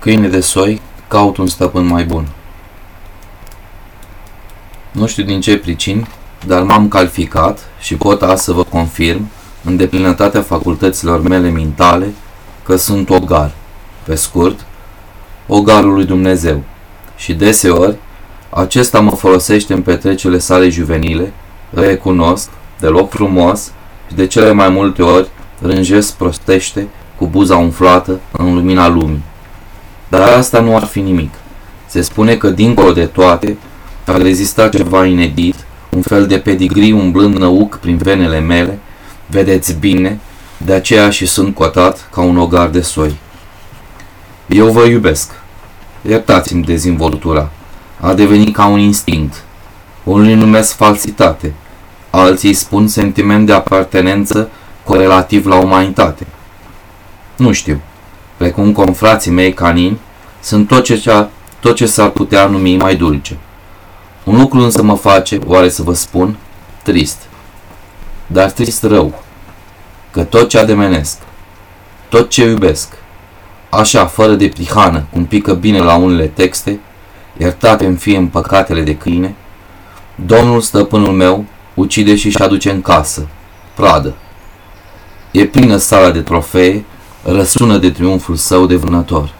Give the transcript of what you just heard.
Câine de soi, caut un stăpân mai bun. Nu știu din ce pricini, dar m-am calificat și pot azi să vă confirm, în deplinătatea facultăților mele mentale, că sunt ogar, pe scurt, ogarul lui Dumnezeu. Și deseori, acesta mă folosește în petrecerile sale juvenile, recunosc, deloc frumos și de cele mai multe ori rânjesc prostește cu buza umflată în lumina lumii. Dar asta nu ar fi nimic. Se spune că dincolo de toate ar rezista ceva inedit, un fel de pedigree umblând năuc prin venele mele, vedeți bine, de aceea și sunt cotat ca un ogar de soi. Eu vă iubesc. Iertați-mi dezvoltura. A devenit ca un instinct. Unii numesc falsitate, alții spun sentiment de apartenență corelativ la umanitate. Nu știu. Precum confrații mei canini, sunt tot ce, tot ce s-ar putea numi mai dulce. Un lucru însă mă face, oare să vă spun, trist. Dar trist rău. Că tot ce ademenesc, tot ce iubesc, așa, fără de prihană, cum pică bine la unele texte, iertate în fie în păcatele de câine, Domnul stăpânul meu ucide și-și aduce în casă, pradă. E plină sala de trofee, răsună de triumful său de vânător.